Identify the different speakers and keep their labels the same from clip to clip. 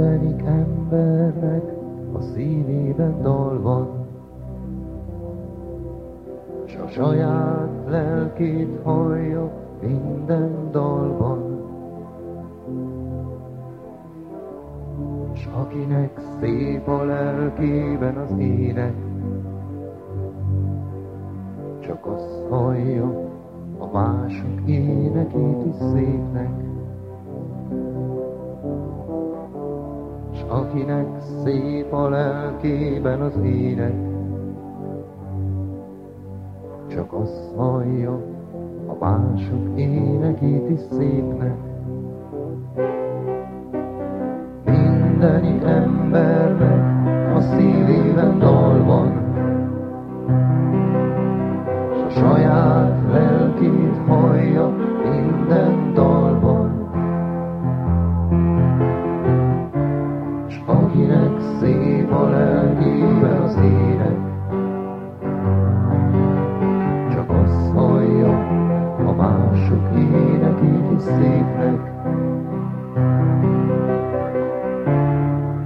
Speaker 1: Mindenik embernek a szívében dal van, s a saját lelkét hallja minden dalban. S akinek szép a lelkében az ének, csak azt hallja, a mások énekét is szépnek. S akinek szép a lelkében az ének, csak azt hallja, a mások énekét is szépnek. Mindeni embernek a szívében dal van, s a saját lelkét hallja mások énekét is szépnek.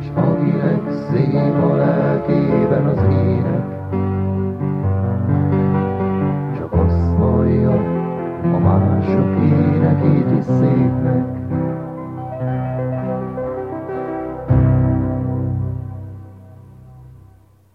Speaker 1: S akinek szép a lelkében az ének, csak azt hallja, a mások énekét is szépnek.